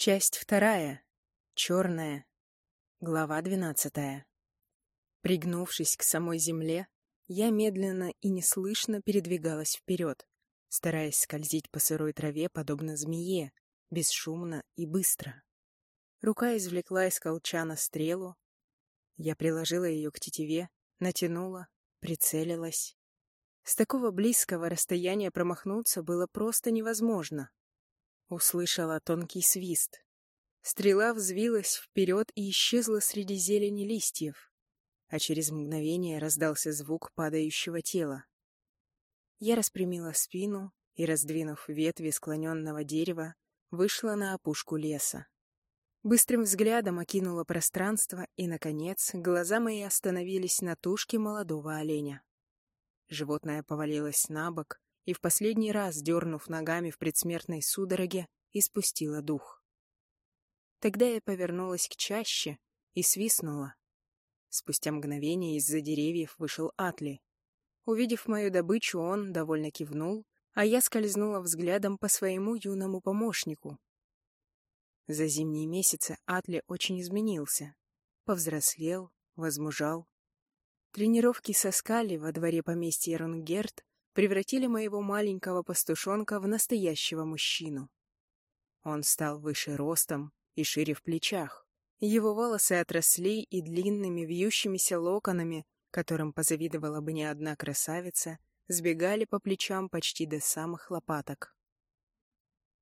Часть вторая. Черная. Глава двенадцатая. Пригнувшись к самой земле, я медленно и неслышно передвигалась вперед, стараясь скользить по сырой траве, подобно змее, бесшумно и быстро. Рука извлекла из колчана стрелу. Я приложила ее к тетиве, натянула, прицелилась. С такого близкого расстояния промахнуться было просто невозможно. Услышала тонкий свист. Стрела взвилась вперед и исчезла среди зелени листьев, а через мгновение раздался звук падающего тела. Я распрямила спину и, раздвинув ветви склоненного дерева, вышла на опушку леса. Быстрым взглядом окинула пространство, и, наконец, глаза мои остановились на тушке молодого оленя. Животное повалилось на бок, и в последний раз, дернув ногами в предсмертной судороге, испустила дух. Тогда я повернулась к чаще и свистнула. Спустя мгновение из-за деревьев вышел Атли. Увидев мою добычу, он довольно кивнул, а я скользнула взглядом по своему юному помощнику. За зимние месяцы Атли очень изменился. Повзрослел, возмужал. Тренировки со Скали во дворе поместья Рунгерт превратили моего маленького пастушонка в настоящего мужчину. Он стал выше ростом и шире в плечах. Его волосы отросли и длинными вьющимися локонами, которым позавидовала бы не одна красавица, сбегали по плечам почти до самых лопаток.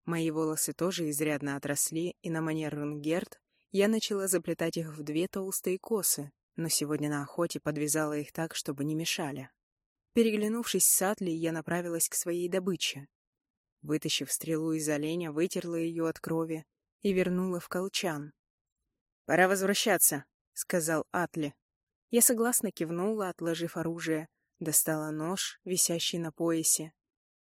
Мои волосы тоже изрядно отросли, и на манер Рунгерт я начала заплетать их в две толстые косы, но сегодня на охоте подвязала их так, чтобы не мешали. Переглянувшись с Атли, я направилась к своей добыче. Вытащив стрелу из оленя, вытерла ее от крови и вернула в колчан. «Пора возвращаться», — сказал Атли. Я согласно кивнула, отложив оружие, достала нож, висящий на поясе.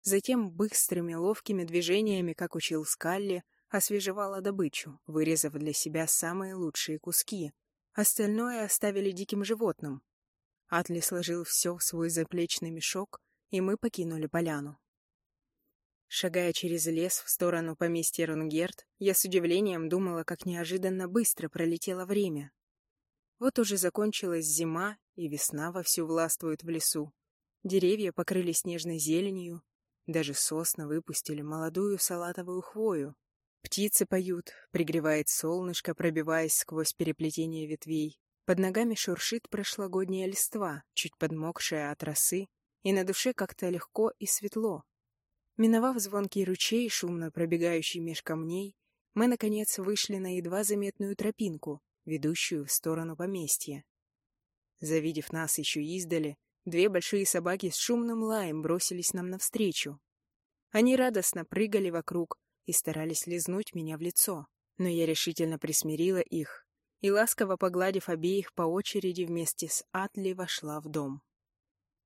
Затем быстрыми ловкими движениями, как учил Скалли, освежевала добычу, вырезав для себя самые лучшие куски. Остальное оставили диким животным, Атли сложил все в свой заплечный мешок, и мы покинули поляну. Шагая через лес в сторону поместья Рунгерт, я с удивлением думала, как неожиданно быстро пролетело время. Вот уже закончилась зима, и весна вовсю властвует в лесу. Деревья покрылись снежной зеленью, даже сосны выпустили молодую салатовую хвою. Птицы поют, пригревает солнышко, пробиваясь сквозь переплетение ветвей. Под ногами шуршит прошлогодняя листва, чуть подмокшая от росы, и на душе как-то легко и светло. Миновав звонкий ручей, шумно пробегающий меж камней, мы, наконец, вышли на едва заметную тропинку, ведущую в сторону поместья. Завидев нас еще издали, две большие собаки с шумным лаем бросились нам навстречу. Они радостно прыгали вокруг и старались лизнуть меня в лицо, но я решительно присмирила их, и, ласково погладив обеих по очереди вместе с Атли, вошла в дом.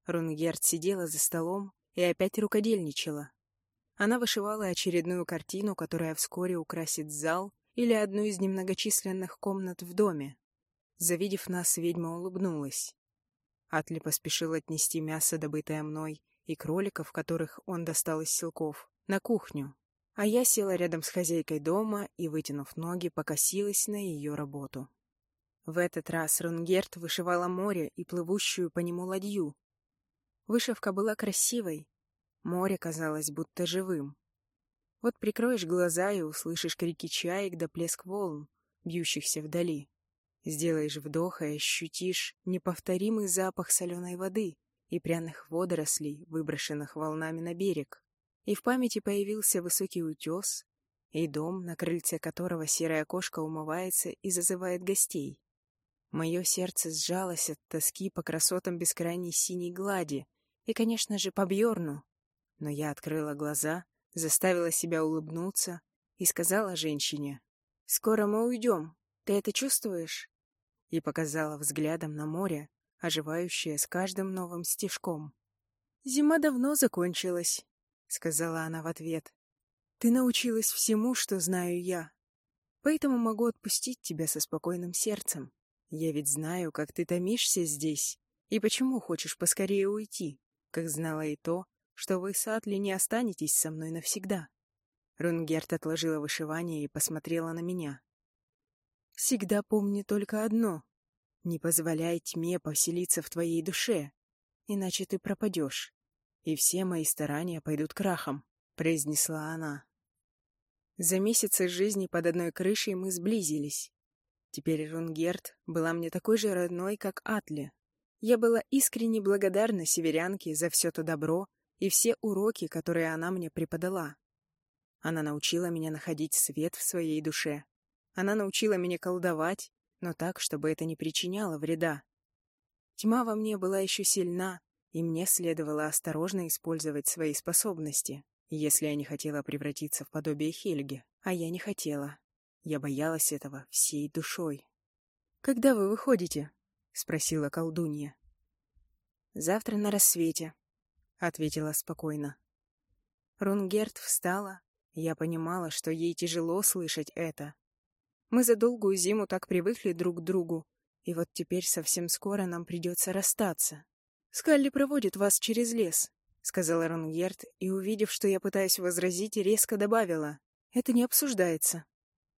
Рунгерт сидела за столом и опять рукодельничала. Она вышивала очередную картину, которая вскоре украсит зал или одну из немногочисленных комнат в доме. Завидев нас, ведьма улыбнулась. Атли поспешил отнести мясо, добытое мной, и кроликов, которых он достал из селков, на кухню, а я села рядом с хозяйкой дома и, вытянув ноги, покосилась на ее работу. В этот раз Рунгерт вышивала море и плывущую по нему ладью. Вышивка была красивой, море казалось будто живым. Вот прикроешь глаза и услышишь крики чаек да плеск волн, бьющихся вдали. Сделаешь вдох и ощутишь неповторимый запах соленой воды и пряных водорослей, выброшенных волнами на берег и в памяти появился высокий утес и дом, на крыльце которого серая кошка умывается и зазывает гостей. Мое сердце сжалось от тоски по красотам бескрайней синей глади и, конечно же, по Бьорну. Но я открыла глаза, заставила себя улыбнуться и сказала женщине, «Скоро мы уйдем, ты это чувствуешь?» И показала взглядом на море, оживающее с каждым новым стежком. Зима давно закончилась, — сказала она в ответ. «Ты научилась всему, что знаю я, поэтому могу отпустить тебя со спокойным сердцем. Я ведь знаю, как ты томишься здесь и почему хочешь поскорее уйти, как знала и то, что вы с Атли не останетесь со мной навсегда. Рунгерт отложила вышивание и посмотрела на меня. «Всегда помни только одно. Не позволяй тьме поселиться в твоей душе, иначе ты пропадешь, и все мои старания пойдут крахом», — произнесла она. За месяцы жизни под одной крышей мы сблизились. Теперь Рунгерт была мне такой же родной, как Атли. Я была искренне благодарна северянке за все то добро и все уроки, которые она мне преподала. Она научила меня находить свет в своей душе. Она научила меня колдовать, но так, чтобы это не причиняло вреда. Тьма во мне была еще сильна, и мне следовало осторожно использовать свои способности, если я не хотела превратиться в подобие Хельги. А я не хотела. Я боялась этого всей душой. «Когда вы выходите?» — спросила колдунья. «Завтра на рассвете», — ответила спокойно. Рунгерт встала. Я понимала, что ей тяжело слышать это. Мы за долгую зиму так привыкли друг к другу, и вот теперь совсем скоро нам придется расстаться. «Скалли проводит вас через лес», — сказала Рунгерт, и, увидев, что я пытаюсь возразить, резко добавила. «Это не обсуждается.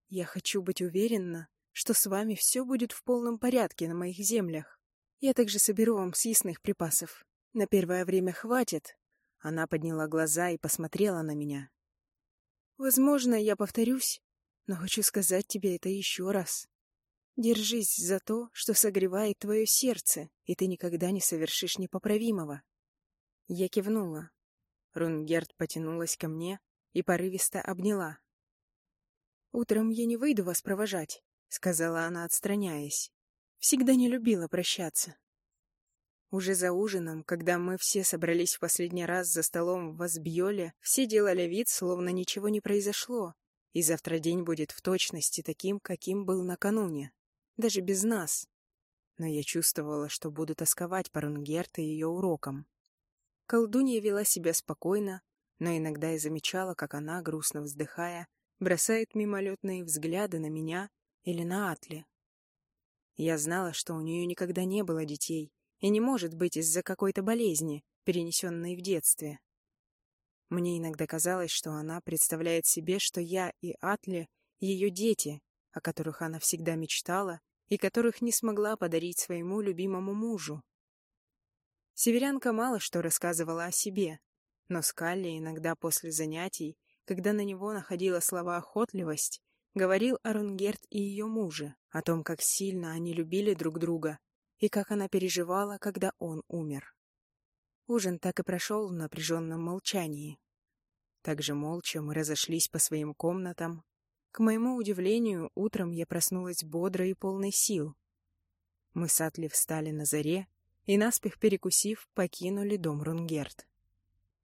Я хочу быть уверена, что с вами все будет в полном порядке на моих землях. Я также соберу вам съестных припасов. На первое время хватит. Она подняла глаза и посмотрела на меня. Возможно, я повторюсь, но хочу сказать тебе это еще раз. Держись за то, что согревает твое сердце, и ты никогда не совершишь непоправимого. Я кивнула. Рунгерт потянулась ко мне и порывисто обняла. «Утром я не выйду вас провожать», — сказала она, отстраняясь. «Всегда не любила прощаться». Уже за ужином, когда мы все собрались в последний раз за столом в Асбьоле, все делали вид, словно ничего не произошло, и завтра день будет в точности таким, каким был накануне, даже без нас. Но я чувствовала, что буду тосковать по Рунгерт и ее урокам. Колдунья вела себя спокойно, но иногда я замечала, как она, грустно вздыхая, бросает мимолетные взгляды на меня или на Атли. Я знала, что у нее никогда не было детей и не может быть из-за какой-то болезни, перенесенной в детстве. Мне иногда казалось, что она представляет себе, что я и Атли — ее дети, о которых она всегда мечтала и которых не смогла подарить своему любимому мужу. Северянка мало что рассказывала о себе, но Скалли иногда после занятий когда на него находила слова охотливость, говорил о Рунгерт и ее муже, о том, как сильно они любили друг друга и как она переживала, когда он умер. Ужин так и прошел в напряженном молчании. Также молча мы разошлись по своим комнатам. К моему удивлению, утром я проснулась бодрой и полной сил. Мы с Атли встали на заре и, наспех перекусив, покинули дом Рунгерт.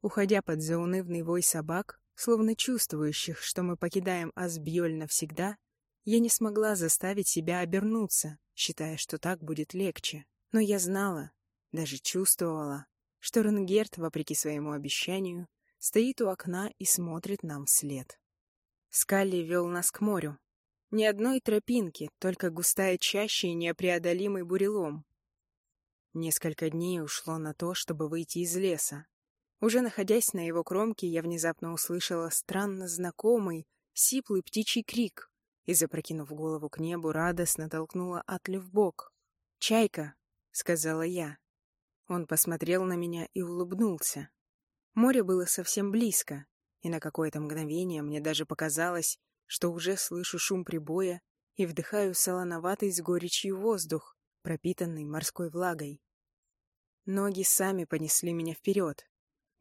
Уходя под заунывный вой собак, словно чувствующих, что мы покидаем Асбьёль навсегда, я не смогла заставить себя обернуться, считая, что так будет легче. Но я знала, даже чувствовала, что Ренгерт, вопреки своему обещанию, стоит у окна и смотрит нам вслед. Скалли вел нас к морю. Ни одной тропинки, только густая чаща и непреодолимый бурелом. Несколько дней ушло на то, чтобы выйти из леса, уже находясь на его кромке, я внезапно услышала странно знакомый, сиплый птичий крик и, запрокинув голову к небу, радостно толкнула Атли в бок. «Чайка!» — сказала я. Он посмотрел на меня и улыбнулся. Море было совсем близко, и на какое-то мгновение мне даже показалось, что уже слышу шум прибоя и вдыхаю солоноватый с горечью воздух, пропитанный морской влагой. Ноги сами понесли меня вперед.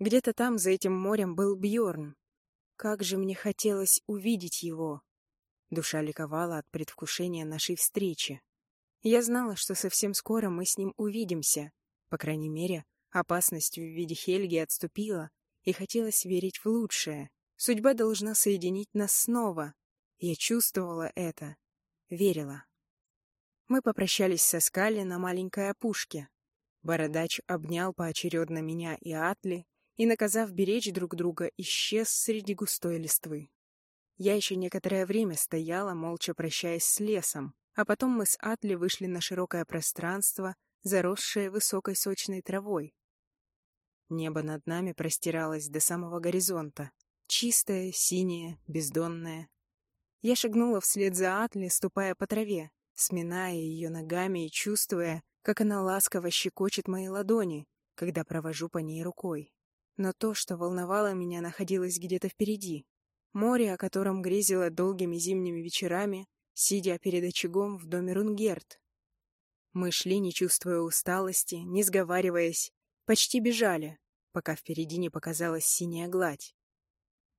Где-то там, за этим морем, был Бьорн. Как же мне хотелось увидеть его. Душа ликовала от предвкушения нашей встречи. Я знала, что совсем скоро мы с ним увидимся. По крайней мере, опасность в виде Хельги отступила, и хотелось верить в лучшее. Судьба должна соединить нас снова. Я чувствовала это. Верила. Мы попрощались со Скалли на маленькой опушке. Бородач обнял поочередно меня и Атли, и, наказав беречь друг друга, исчез среди густой листвы. Я еще некоторое время стояла, молча прощаясь с лесом, а потом мы с Атли вышли на широкое пространство, заросшее высокой сочной травой. Небо над нами простиралось до самого горизонта, Чистая, синяя, бездонная. Я шагнула вслед за Атли, ступая по траве, сминая ее ногами и чувствуя, как она ласково щекочет мои ладони, когда провожу по ней рукой. Но то, что волновало меня, находилось где-то впереди. Море, о котором грезила долгими зимними вечерами, сидя перед очагом в доме Рунгерт. Мы шли, не чувствуя усталости, не сговариваясь, почти бежали, пока впереди не показалась синяя гладь.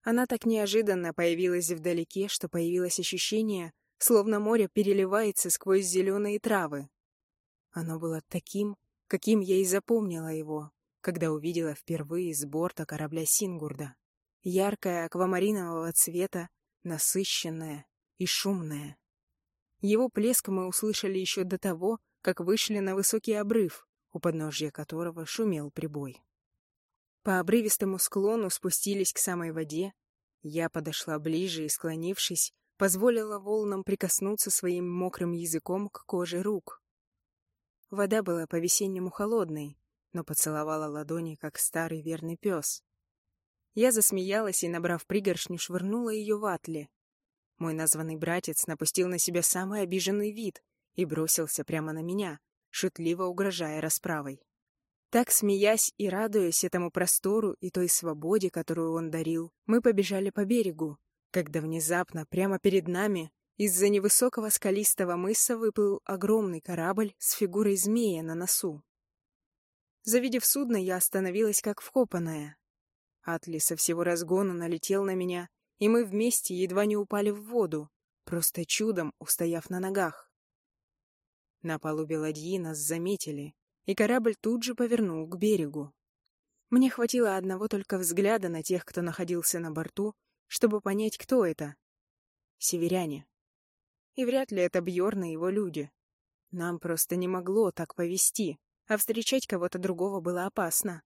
Она так неожиданно появилась вдалеке, что появилось ощущение, словно море переливается сквозь зеленые травы. Оно было таким, каким я и запомнила его, когда увидела впервые с борта корабля Сингурда. Яркое аквамаринового цвета, насыщенное и шумное. Его плеск мы услышали еще до того, как вышли на высокий обрыв, у подножья которого шумел прибой. По обрывистому склону спустились к самой воде. Я подошла ближе и, склонившись, позволила волнам прикоснуться своим мокрым языком к коже рук. Вода была по-весеннему холодной, но поцеловала ладони, как старый верный пес. Я засмеялась и, набрав пригоршню, швырнула ее в атле. Мой названный братец напустил на себя самый обиженный вид и бросился прямо на меня, шутливо угрожая расправой. Так, смеясь и радуясь этому простору и той свободе, которую он дарил, мы побежали по берегу, когда внезапно прямо перед нами из-за невысокого скалистого мыса выплыл огромный корабль с фигурой змея на носу. Завидев судно, я остановилась как вкопанная. Атли со всего разгона налетел на меня, и мы вместе едва не упали в воду, просто чудом устояв на ногах. На палубе ладьи нас заметили, и корабль тут же повернул к берегу. Мне хватило одного только взгляда на тех, кто находился на борту, чтобы понять, кто это. Северяне. И вряд ли это Бьорн и его люди. Нам просто не могло так повести, а встречать кого-то другого было опасно.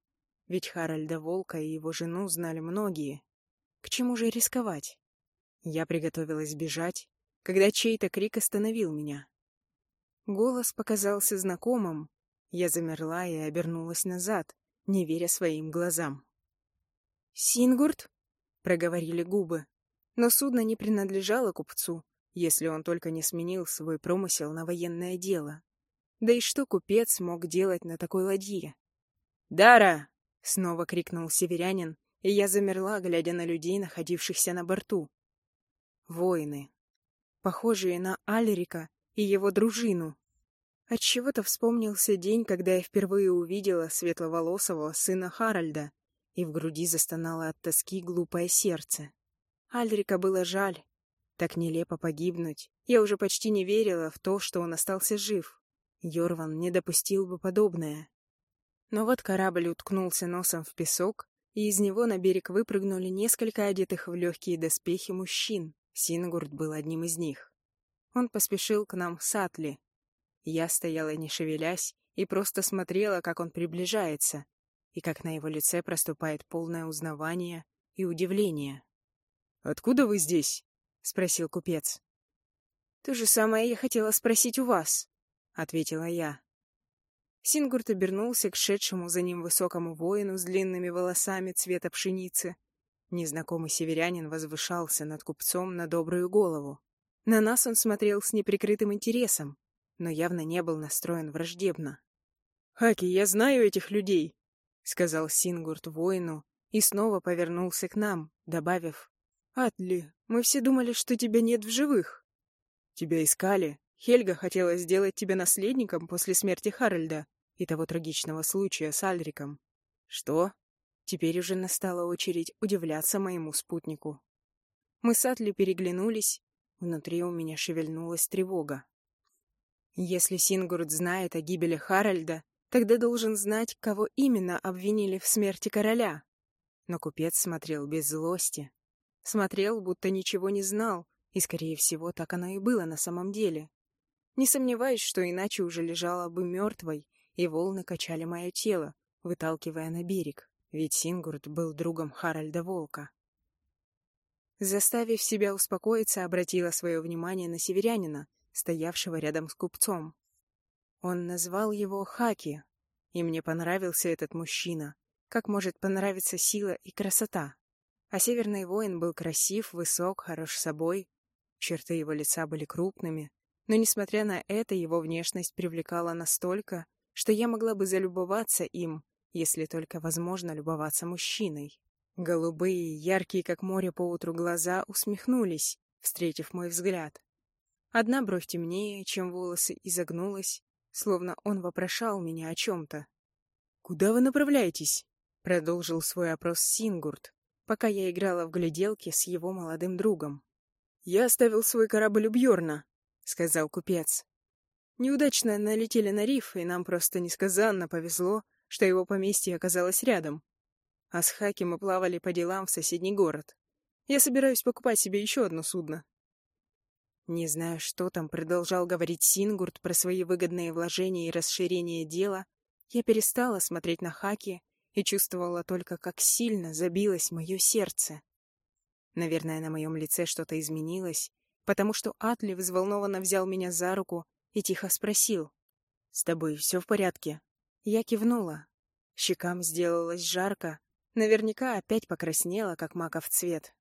Ведь Харальда Волка и его жену знали многие. К чему же рисковать? Я приготовилась бежать, когда чей-то крик остановил меня. Голос показался знакомым. Я замерла и обернулась назад, не веря своим глазам. «Сингурт?» — проговорили губы. Но судно не принадлежало купцу, если он только не сменил свой промысел на военное дело. Да и что купец мог делать на такой ладье? «Дара!» — снова крикнул северянин, и я замерла, глядя на людей, находившихся на борту. Воины, похожие на Альрика и его дружину. Отчего-то вспомнился день, когда я впервые увидела светловолосого сына Харальда, и в груди застонало от тоски глупое сердце. Альрика было жаль, так нелепо погибнуть. Я уже почти не верила в то, что он остался жив. Йорван не допустил бы подобное. Но вот корабль уткнулся носом в песок, и из него на берег выпрыгнули несколько одетых в легкие доспехи мужчин. Сингурд был одним из них. Он поспешил к нам с Атли. Я стояла не шевелясь и просто смотрела, как он приближается, и как на его лице проступает полное узнавание и удивление. «Откуда вы здесь?» — спросил купец. «То же самое я хотела спросить у вас», — ответила я. Сингурт обернулся к шедшему за ним высокому воину с длинными волосами цвета пшеницы. Незнакомый северянин возвышался над купцом на добрую голову. На нас он смотрел с неприкрытым интересом, но явно не был настроен враждебно. «Хаки, я знаю этих людей», — сказал Сингурт воину и снова повернулся к нам, добавив, «Атли, мы все думали, что тебя нет в живых». «Тебя искали. Хельга хотела сделать тебя наследником после смерти Харальда и того трагичного случая с Альриком». «Что?» Теперь уже настала очередь удивляться моему спутнику. Мы с Атли переглянулись. Внутри у меня шевельнулась тревога. Если Сингурд знает о гибели Харальда, тогда должен знать, кого именно обвинили в смерти короля. Но купец смотрел без злости, Смотрел, будто ничего не знал, и, скорее всего, так оно и было на самом деле. Не сомневаюсь, что иначе уже лежала бы мертвой, и волны качали мое тело, выталкивая на берег, ведь Сингурт был другом Харальда Волка. Заставив себя успокоиться, обратила свое внимание на северянина, стоявшего рядом с купцом. Он назвал его Хаки, и мне понравился этот мужчина, как может понравиться сила и красота. А северный воин был красив, высок, хорош собой. Черты его лица были крупными, но, несмотря на это, его внешность привлекала настолько, что я могла бы залюбоваться им, если только возможно любоваться мужчиной. Голубые, яркие, как море по утру глаза, усмехнулись, встретив мой взгляд. Одна бровь темнее, чем волосы, изогнулась, словно он вопрошал меня о чем-то. «Куда вы направляетесь?» — продолжил свой опрос Сингурт, пока я играла в гляделки с его молодым другом. «Я оставил свой корабль у Бьорна», — сказал купец. «Неудачно налетели на риф, и нам просто несказанно повезло, что его поместье оказалось рядом. А с Хаки мы плавали по делам в соседний город. Я собираюсь покупать себе еще одно судно». Не знаю, что там продолжал говорить Сингурт про свои выгодные вложения и расширение дела, я перестала смотреть на Хаки и чувствовала только, как сильно забилось мое сердце. Наверное, на моем лице что-то изменилось, потому что Атли взволнованно взял меня за руку и тихо спросил. «С тобой все в порядке?» Я кивнула. Щекам сделалось жарко, наверняка опять покраснела, как маков цвет.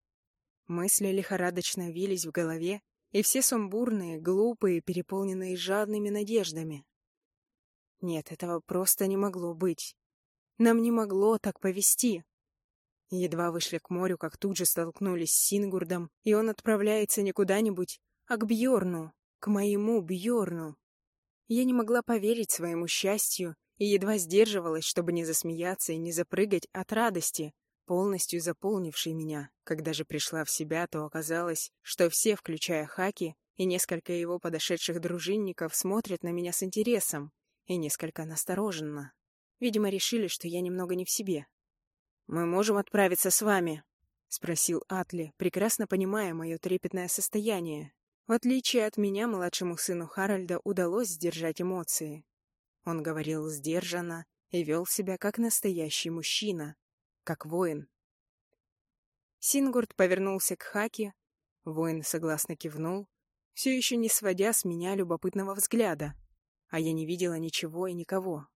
Мысли лихорадочно вились в голове, и все сумбурные, глупые, переполненные жадными надеждами. Нет, этого просто не могло быть. Нам не могло так повести. Едва вышли к морю, как тут же столкнулись с Сингурдом, и он отправляется не куда-нибудь, а к Бьорну, к моему Бьорну. Я не могла поверить своему счастью и едва сдерживалась, чтобы не засмеяться и не запрыгать от радости, полностью заполнившей меня. Когда же пришла в себя, то оказалось, что все, включая Хаки и несколько его подошедших дружинников, смотрят на меня с интересом, и несколько настороженно. Видимо, решили, что я немного не в себе. «Мы можем отправиться с вами?» — спросил Атли, прекрасно понимая мое трепетное состояние. В отличие от меня, младшему сыну Харальда удалось сдержать эмоции. Он говорил сдержанно и вел себя как настоящий мужчина, как воин. Сингурд повернулся к Хаке, воин согласно кивнул, все еще не сводя с меня любопытного взгляда а я не видела ничего и никого.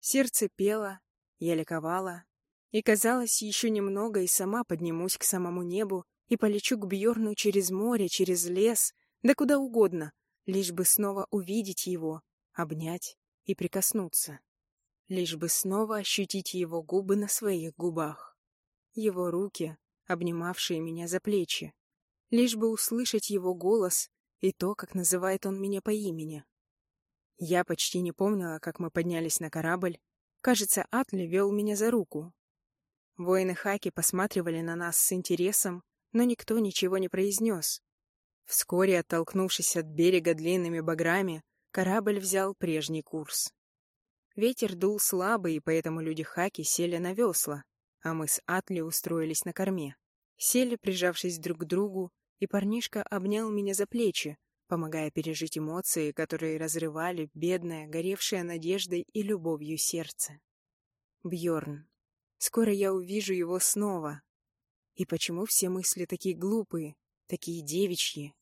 Сердце пело, я ликовала, и казалось, еще немного и сама поднимусь к самому небу и полечу к Бьорну через море, через лес, да куда угодно, лишь бы снова увидеть его, обнять и прикоснуться. Лишь бы снова ощутить его губы на своих губах. Его руки, обнимавшие меня за плечи. Лишь бы услышать его голос и то, как называет он меня по имени. Я почти не помнила, как мы поднялись на корабль. Кажется, Атли вел меня за руку. Воины Хаки посматривали на нас с интересом, но никто ничего не произнес. Вскоре, оттолкнувшись от берега длинными баграми, корабль взял прежний курс. Ветер дул слабый, и поэтому люди Хаки сели на весла, а мы с Атли устроились на корме. Сели, прижавшись друг к другу, и парнишка обнял меня за плечи, помогая пережить эмоции, которые разрывали бедное, горевшее надеждой и любовью сердце. Бьорн. Скоро я увижу его снова. И почему все мысли такие глупые, такие девичьи?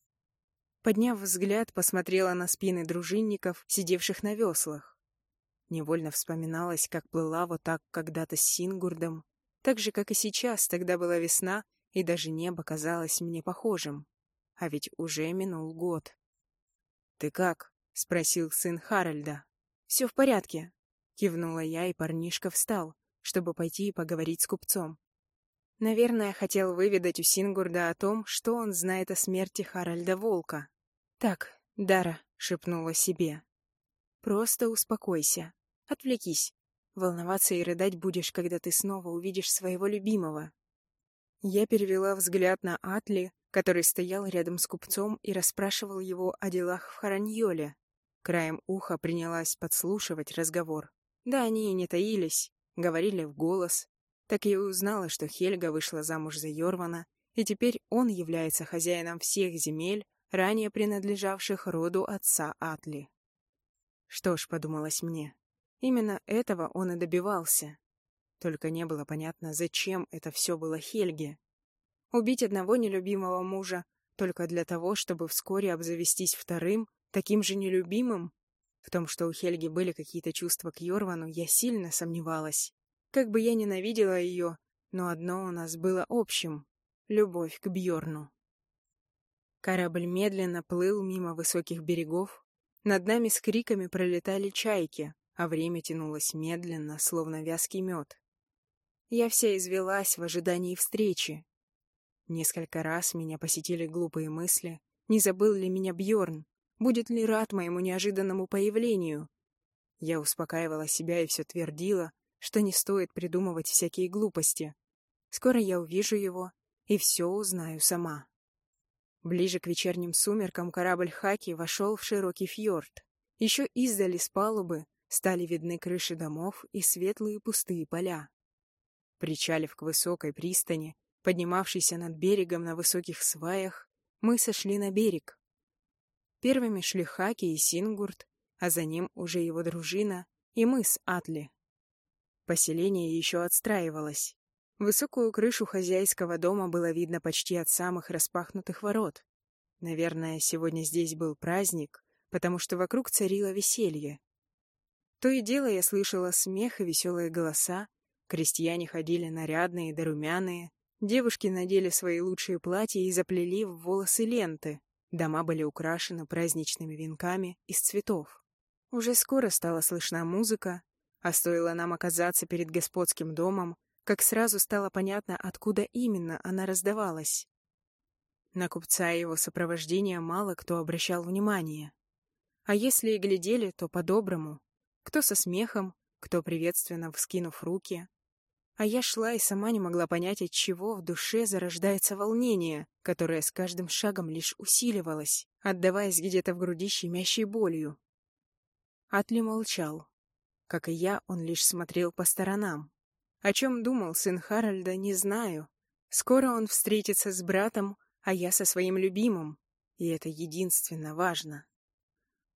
Подняв взгляд, посмотрела на спины дружинников, сидевших на веслах. Невольно вспоминалась, как плыла вот так когда-то с Сингурдом, так же, как и сейчас, тогда была весна, и даже небо казалось мне похожим. А ведь уже минул год. «Ты как?» — спросил сын Харальда. «Все в порядке», — кивнула я, и парнишка встал, чтобы пойти и поговорить с купцом. Наверное, хотел выведать у Сингурда о том, что он знает о смерти Харальда Волка. «Так, Дара», — шепнула себе. «Просто успокойся. Отвлекись. Волноваться и рыдать будешь, когда ты снова увидишь своего любимого». Я перевела взгляд на Атли, который стоял рядом с купцом и расспрашивал его о делах в Хараньоле. Краем уха принялась подслушивать разговор. Да, они и не таились, говорили в голос. Так я и узнала, что Хельга вышла замуж за Йорвана, и теперь он является хозяином всех земель, ранее принадлежавших роду отца Атли. Что ж, подумалось мне, именно этого он и добивался. Только не было понятно, зачем это все было Хельге. Убить одного нелюбимого мужа только для того, чтобы вскоре обзавестись вторым, таким же нелюбимым? В том, что у Хельги были какие-то чувства к Йорвану, я сильно сомневалась. Как бы я ненавидела ее, но одно у нас было общим — любовь к Бьорну. Корабль медленно плыл мимо высоких берегов, над нами с криками пролетали чайки, а время тянулось медленно, словно вязкий мед. Я вся извелась в ожидании встречи. Несколько раз меня посетили глупые мысли, не забыл ли меня Бьорн, будет ли рад моему неожиданному появлению. Я успокаивала себя и все твердила, что не стоит придумывать всякие глупости. Скоро я увижу его и все узнаю сама. Ближе к вечерним сумеркам корабль Хаки вошел в широкий фьорд. Еще издали с палубы стали видны крыши домов и светлые пустые поля. Причалив к высокой пристани, поднимавшейся над берегом на высоких сваях, мы сошли на берег. Первыми шли Хаки и Сингурт, а за ним уже его дружина и мы с Атли. Поселение еще отстраивалось. Высокую крышу хозяйского дома было видно почти от самых распахнутых ворот. Наверное, сегодня здесь был праздник, потому что вокруг царило веселье. То и дело я слышала смех и веселые голоса, крестьяне ходили нарядные да румяные, девушки надели свои лучшие платья и заплели в волосы ленты, дома были украшены праздничными венками из цветов. Уже скоро стала слышна музыка, а стоило нам оказаться перед господским домом, как сразу стало понятно, откуда именно она раздавалась. На купца и его сопровождение мало кто обращал внимание. А если и глядели, то по-доброму. Кто со смехом, кто приветственно вскинув руки. А я шла и сама не могла понять, от чего в душе зарождается волнение, которое с каждым шагом лишь усиливалось, отдаваясь где-то в груди щемящей болью. Атли молчал. Как и я, он лишь смотрел по сторонам. О чем думал сын Харальда, не знаю. Скоро он встретится с братом, а я со своим любимым, и это единственно важно.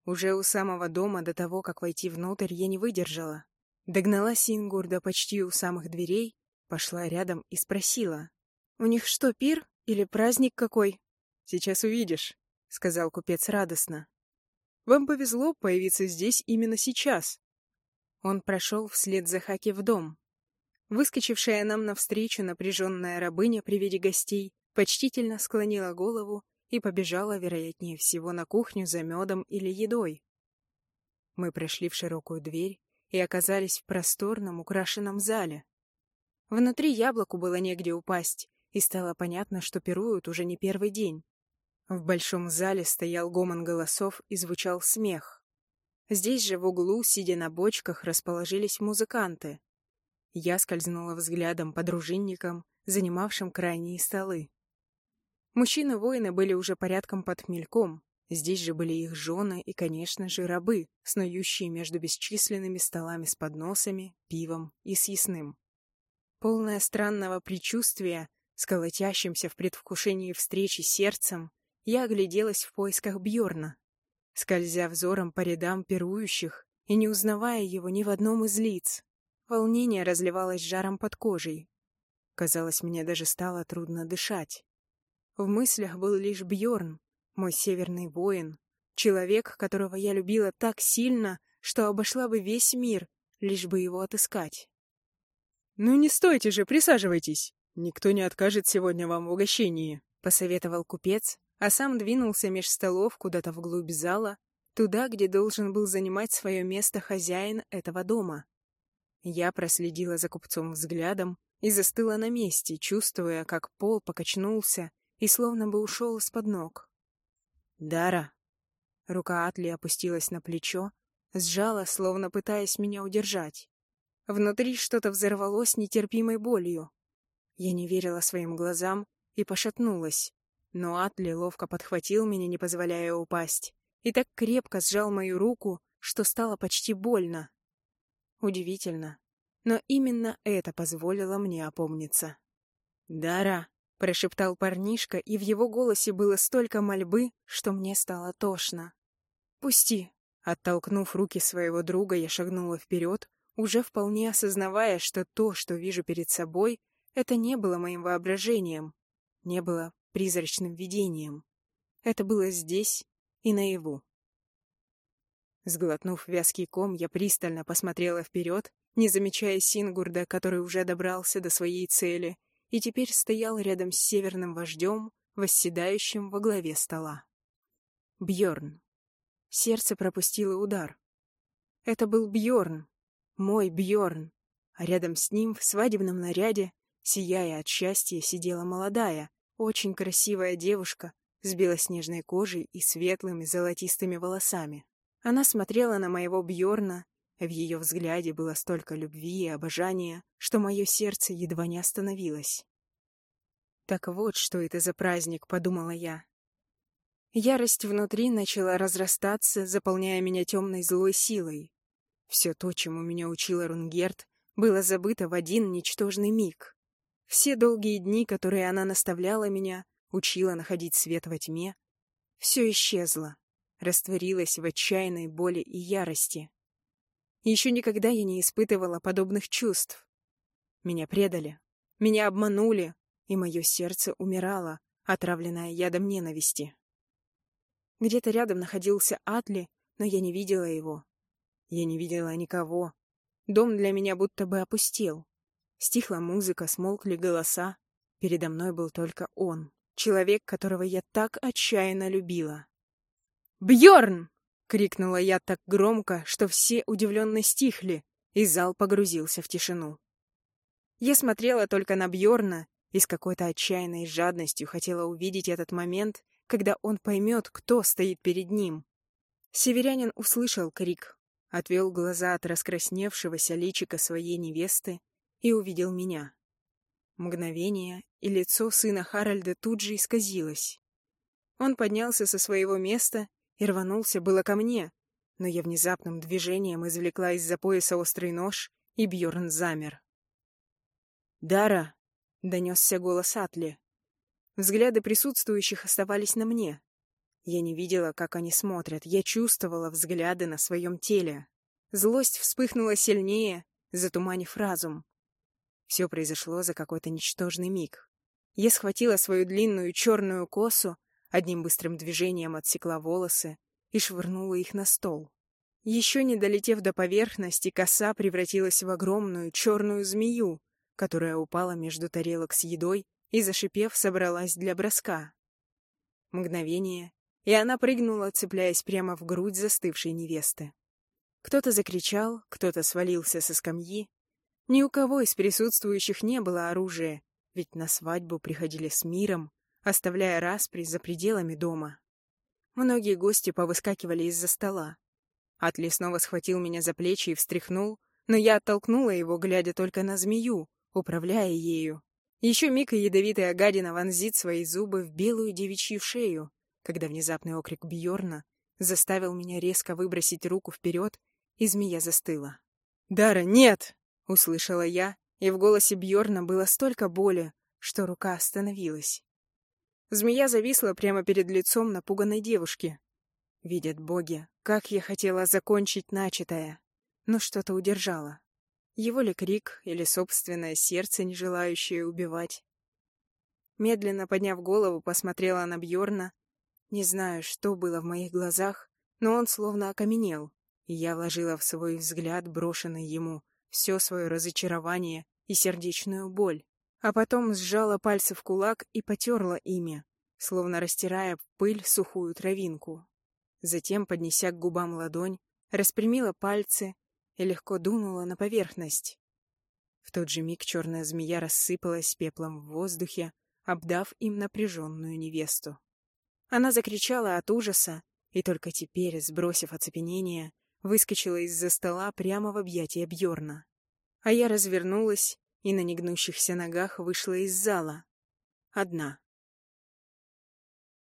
Уже у самого дома, до того, как войти внутрь, я не выдержала. Догнала Сингурда почти у самых дверей, пошла рядом и спросила. «У них что, пир или праздник какой?» «Сейчас увидишь», — сказал купец радостно. «Вам повезло появиться здесь именно сейчас. Он прошел вслед за Хаки в дом. Выскочившая нам навстречу напряженная рабыня при виде гостей почтительно склонила голову и побежала, вероятнее всего, на кухню за медом или едой. Мы пришли в широкую дверь и оказались в просторном, украшенном зале. Внутри яблоку было негде упасть, и стало понятно, что пируют уже не первый день. В большом зале стоял гомон голосов и звучал смех. Здесь же в углу, сидя на бочках, расположились музыканты. Я скользнула взглядом по дружинникам, занимавшим крайние столы. Мужчины-воины были уже порядком под хмельком. Здесь же были их жены и, конечно же, рабы, снующие между бесчисленными столами с подносами, пивом и съестным. Полное странного предчувствия, с в предвкушении встречи сердцем, я огляделась в поисках Бьорна скользя взором по рядам пирующих и не узнавая его ни в одном из лиц. Волнение разливалось жаром под кожей. Казалось, мне даже стало трудно дышать. В мыслях был лишь Бьорн, мой северный воин, человек, которого я любила так сильно, что обошла бы весь мир, лишь бы его отыскать. «Ну не стойте же, присаживайтесь! Никто не откажет сегодня вам в угощении», — посоветовал купец, а сам двинулся меж столов куда-то вглубь зала, туда, где должен был занимать свое место хозяин этого дома. Я проследила за купцом взглядом и застыла на месте, чувствуя, как пол покачнулся и словно бы ушел из-под ног. «Дара!» Рука Атли опустилась на плечо, сжала, словно пытаясь меня удержать. Внутри что-то взорвалось нетерпимой болью. Я не верила своим глазам и пошатнулась. Но Атли ловко подхватил меня, не позволяя упасть, и так крепко сжал мою руку, что стало почти больно. Удивительно, но именно это позволило мне опомниться. «Дара!» — прошептал парнишка, и в его голосе было столько мольбы, что мне стало тошно. «Пусти!» Оттолкнув руки своего друга, я шагнула вперед, уже вполне осознавая, что то, что вижу перед собой, это не было моим воображением, не было призрачным видением. Это было здесь и наяву. Сглотнув вязкий ком, я пристально посмотрела вперед, не замечая Сингурда, который уже добрался до своей цели и теперь стоял рядом с северным вождем, восседающим во главе стола. Бьорн. Сердце пропустило удар. Это был Бьорн, мой Бьорн, а рядом с ним в свадебном наряде, сияя от счастья, сидела молодая, очень красивая девушка с белоснежной кожей и светлыми золотистыми волосами. Она смотрела на моего Бьорна, в ее взгляде было столько любви и обожания, что мое сердце едва не остановилось. «Так вот, что это за праздник», — подумала я. Ярость внутри начала разрастаться, заполняя меня темной злой силой. Все то, чему меня учила Рунгерт, было забыто в один ничтожный миг. Все долгие дни, которые она наставляла меня, учила находить свет во тьме, все исчезло, растворилось в отчаянной боли и ярости. Еще никогда я не испытывала подобных чувств. Меня предали, меня обманули, и мое сердце умирало, отравленное ядом ненависти. Где-то рядом находился Атли, но я не видела его. Я не видела никого. Дом для меня будто бы опустел. Стихла музыка, смолкли голоса. Передо мной был только он, человек, которого я так отчаянно любила. Бьорн! Крикнула я так громко, что все удивленно стихли, и зал погрузился в тишину. Я смотрела только на Бьорна и с какой-то отчаянной жадностью хотела увидеть этот момент, когда он поймет, кто стоит перед ним. Северянин услышал крик, отвел глаза от раскрасневшегося личика своей невесты и увидел меня. Мгновение, и лицо сына Харальда тут же исказилось. Он поднялся со своего места и рванулся было ко мне, но я внезапным движением извлекла из-за пояса острый нож, и Бьорн замер. «Дара!» — донесся голос Атли. Взгляды присутствующих оставались на мне. Я не видела, как они смотрят, я чувствовала взгляды на своем теле. Злость вспыхнула сильнее, затуманив разум. Все произошло за какой-то ничтожный миг. Я схватила свою длинную черную косу, одним быстрым движением отсекла волосы и швырнула их на стол. Еще не долетев до поверхности, коса превратилась в огромную черную змею, которая упала между тарелок с едой и, зашипев, собралась для броска. Мгновение, и она прыгнула, цепляясь прямо в грудь застывшей невесты. Кто-то закричал, кто-то свалился со скамьи, ни у кого из присутствующих не было оружия, ведь на свадьбу приходили с миром, оставляя распри за пределами дома. Многие гости повыскакивали из-за стола. Атли снова схватил меня за плечи и встряхнул, но я оттолкнула его, глядя только на змею, управляя ею. Еще миг и ядовитая гадина вонзит свои зубы в белую девичью шею, когда внезапный окрик Бьорна заставил меня резко выбросить руку вперед, и змея застыла. «Дара, нет!» — услышала я, и в голосе Бьорна было столько боли, что рука остановилась. Змея зависла прямо перед лицом напуганной девушки. Видят боги, как я хотела закончить начатое, но что-то удержало. Его ли крик или собственное сердце, не желающее убивать? Медленно подняв голову, посмотрела на Бьорна. Не знаю, что было в моих глазах, но он словно окаменел, и я вложила в свой взгляд, брошенный ему, все свое разочарование и сердечную боль, а потом сжала пальцы в кулак и потерла ими, словно растирая пыль сухую травинку. Затем, поднеся к губам ладонь, распрямила пальцы и легко дунула на поверхность. В тот же миг черная змея рассыпалась пеплом в воздухе, обдав им напряженную невесту. Она закричала от ужаса, и только теперь, сбросив оцепенение, выскочила из-за стола прямо в объятия Бьорна. А я развернулась и на негнущихся ногах вышла из зала. Одна.